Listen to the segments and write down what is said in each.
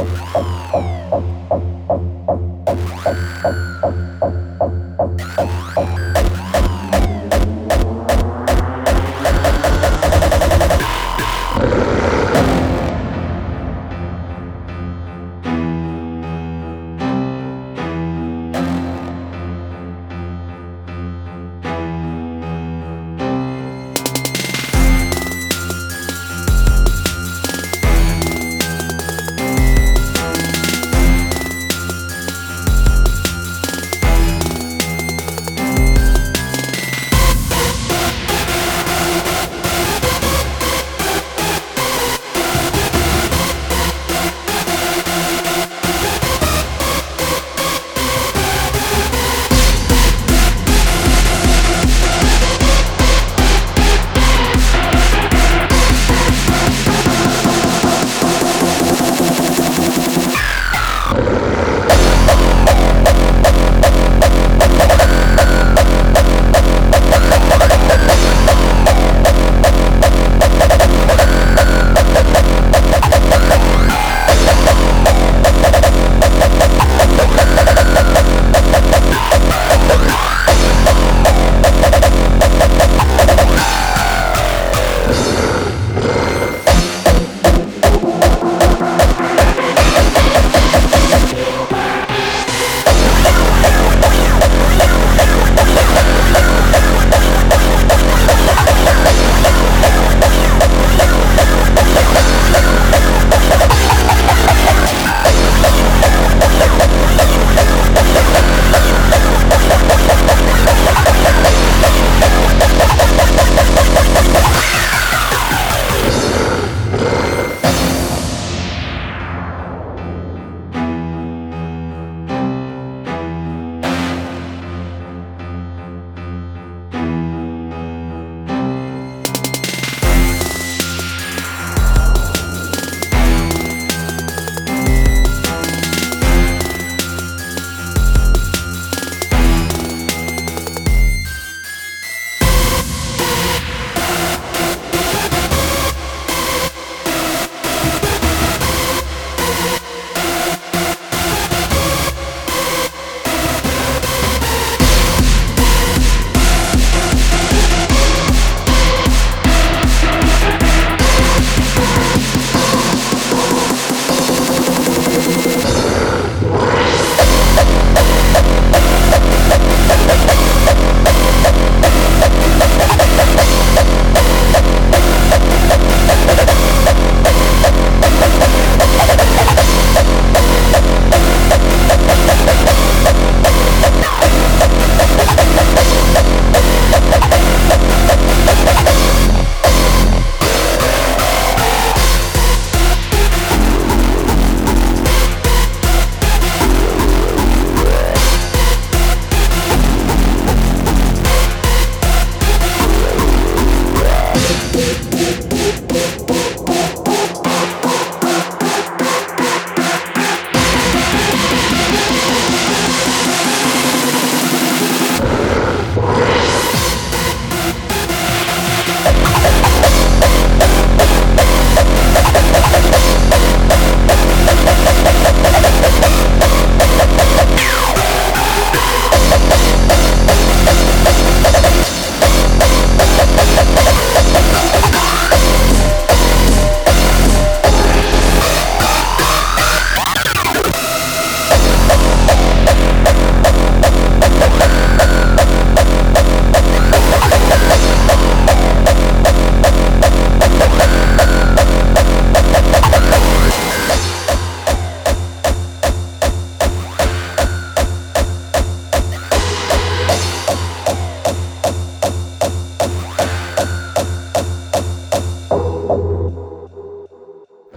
Thank you.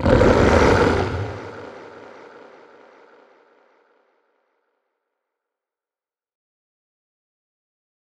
you